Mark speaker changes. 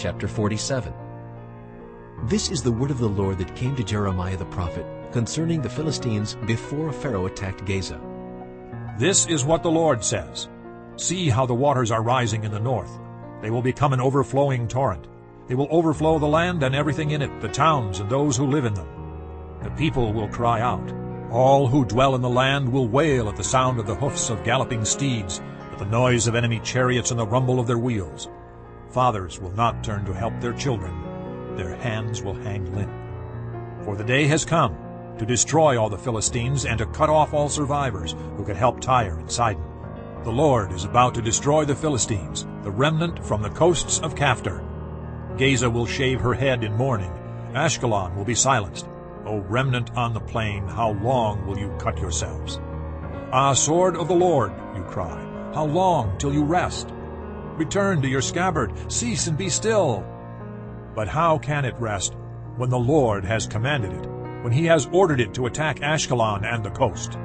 Speaker 1: chapter 47. This is the word of the Lord that came to Jeremiah the prophet concerning the Philistines before Pharaoh attacked Gaza.
Speaker 2: This is what the Lord says. See how the waters are rising in the north. They will become an overflowing torrent. They will overflow the land and everything in it, the towns and those who live in them. The people will cry out. All who dwell in the land will wail at the sound of the hoofs of galloping steeds, at the noise of enemy chariots and the rumble of their wheels. Fathers will not turn to help their children. Their hands will hang limp. For the day has come to destroy all the Philistines and to cut off all survivors who could help Tyre and Sidon. The Lord is about to destroy the Philistines, the remnant from the coasts of Caphtor. Gaza will shave her head in mourning. Ashkelon will be silenced. O remnant on the plain, how long will you cut yourselves? Ah, sword of the Lord, you cry, how long till you rest? Return to your scabbard, cease and be still. But how can it rest when the Lord has commanded it, when he has ordered it to attack Ashkelon and the coast?